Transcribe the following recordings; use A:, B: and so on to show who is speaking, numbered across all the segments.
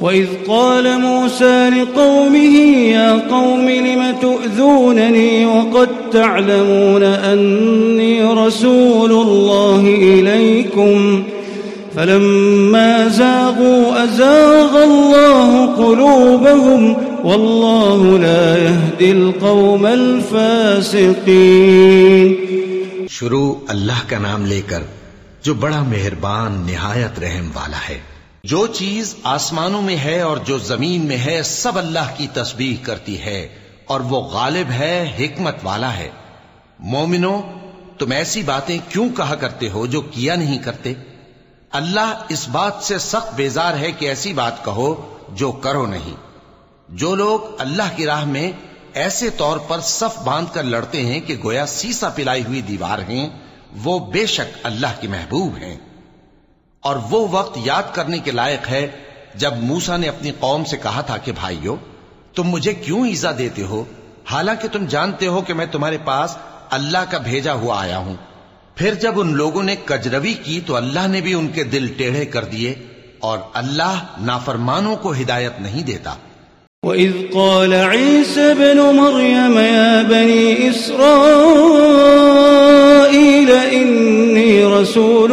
A: وإذ قال موسى لقومه يا قوم لم تؤذونني وقد تعلمون أني رسول الله الله إليكم فلما زاغوا أزاغ قلوبهم والله لا يهدي القوم
B: الفاسقين شروع اللہ کا نام لے کر جو بڑا مہربان نہایت رحم والا ہے جو چیز آسمانوں میں ہے اور جو زمین میں ہے سب اللہ کی تسبیح کرتی ہے اور وہ غالب ہے حکمت والا ہے مومنو تم ایسی باتیں کیوں کہا کرتے ہو جو کیا نہیں کرتے اللہ اس بات سے سخت بیزار ہے کہ ایسی بات کہو جو کرو نہیں جو لوگ اللہ کی راہ میں ایسے طور پر صف باندھ کر لڑتے ہیں کہ گویا سیسا پلائی ہوئی دیوار ہیں وہ بے شک اللہ کی محبوب ہیں اور وہ وقت یاد کرنے کے لائق ہے جب موسا نے اپنی قوم سے کہا تھا کہ بھائیو تم مجھے کیوں ایزا دیتے ہو حالانکہ تم جانتے ہو کہ میں تمہارے پاس اللہ کا بھیجا ہوا آیا ہوں پھر جب ان لوگوں نے کجروی کی تو اللہ نے بھی ان کے دل ٹیڑھے کر دیے اور اللہ نافرمانوں کو ہدایت نہیں دیتا
A: وَإِذْ قَالَ مَرْيَمَ يَا بَنِي إِسْرَائِيلَ إِنِّي رَسُولُ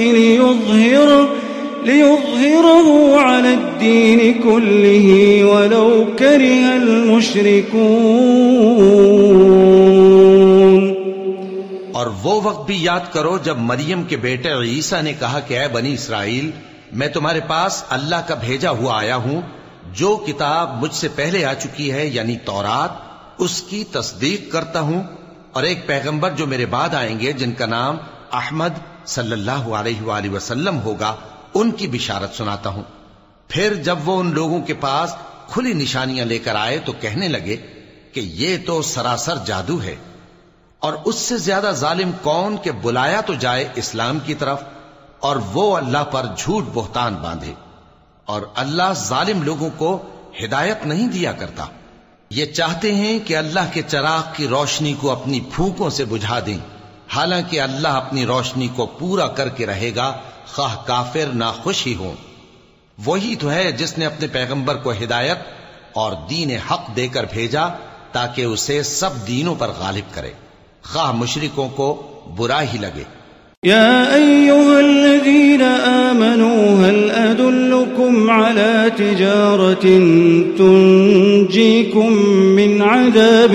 A: ليظهره على الدين كله ولو كره المشركون
B: اور وہ وقت بھی یاد کرو جب مریم کے بیٹے عیسیٰ نے کہا کہ اے بنی اسرائیل میں تمہارے پاس اللہ کا بھیجا ہوا آیا ہوں جو کتاب مجھ سے پہلے آ چکی ہے یعنی تورات اس کی تصدیق کرتا ہوں اور ایک پیغمبر جو میرے بعد آئیں گے جن کا نام احمد صلی اللہ علیہ وآلہ وسلم ہوگا ان کی بشارت سناتا ہوں پھر جب وہ ان لوگوں کے پاس کھلی نشانیاں لے کر آئے تو کہنے لگے کہ یہ تو سراسر جادو ہے اور اس سے زیادہ ظالم کون کہ بلایا تو جائے اسلام کی طرف اور وہ اللہ پر جھوٹ بہتان باندھے اور اللہ ظالم لوگوں کو ہدایت نہیں دیا کرتا یہ چاہتے ہیں کہ اللہ کے چراغ کی روشنی کو اپنی پھونکوں سے بجھا دیں حالانکہ اللہ اپنی روشنی کو پورا کر کے رہے گا خواہ کافر نہ خوش ہی ہوں وہی تو ہے جس نے اپنے پیغمبر کو ہدایت اور دین حق دے کر بھیجا تاکہ اسے سب دینوں پر غالب کرے خواہ مشرکوں کو برا ہی لگے
A: آمنوا هل على من عذاب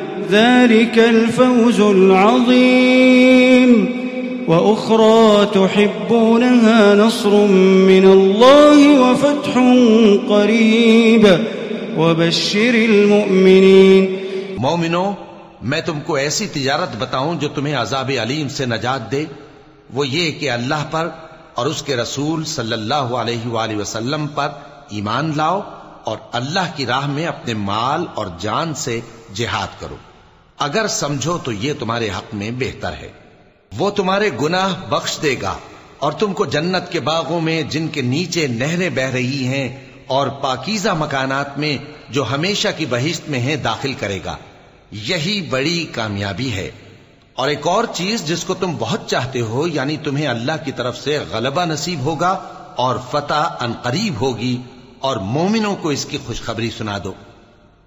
A: ذلك الفوز العظيم وأخرى تحبونها نصر من الله وفتح قريب وبشر
B: المؤمنين مومنو میں تم کو ایسی تجارت بتاؤں جو تمہیں عذاب علیم سے نجات دے وہ یہ کہ اللہ پر اور اس کے رسول صلی اللہ علیہ وآلہ وسلم پر ایمان لاؤ اور اللہ کی راہ میں اپنے مال اور جان سے جہاد کرو اگر سمجھو تو یہ تمہارے حق میں بہتر ہے وہ تمہارے گناہ بخش دے گا اور تم کو جنت کے باغوں میں جن کے نیچے نہریں بہ رہی ہیں اور پاکیزہ مکانات میں جو ہمیشہ کی بہشت میں ہیں داخل کرے گا یہی بڑی کامیابی ہے اور ایک اور چیز جس کو تم بہت چاہتے ہو یعنی تمہیں اللہ کی طرف سے غلبہ نصیب ہوگا اور فتح انقریب ہوگی اور مومنوں کو اس کی خوشخبری سنا دو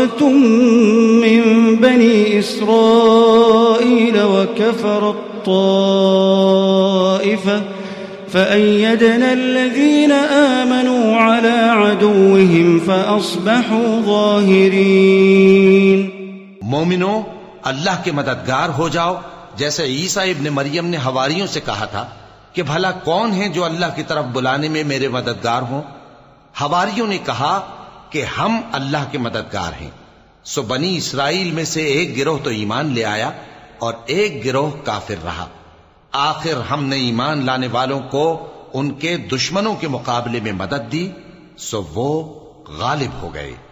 A: رَأْفَةٌ مِّن بَنِي إِسْرَائِيلَ وَكَفَرَ الطَّائِفَةُ فأيدنا الذين آمنوا على عدوهم فأصبحوا ظاهرين
B: مومنوں اللہ کے مددگار ہو جاؤ جیسے عیسیٰ ابن مریم نے ہواریوں سے کہا تھا کہ بھلا کون ہیں جو اللہ کی طرف بلانے میں میرے مددگار ہوں ہواریوں نے کہا کہ ہم اللہ کے مددگار ہیں سو بنی اسرائیل میں سے ایک گروہ تو ایمان لے آیا اور ایک گروہ کافر رہا آخر ہم نے ایمان لانے والوں کو ان کے دشمنوں کے مقابلے میں مدد دی سو وہ غالب ہو گئے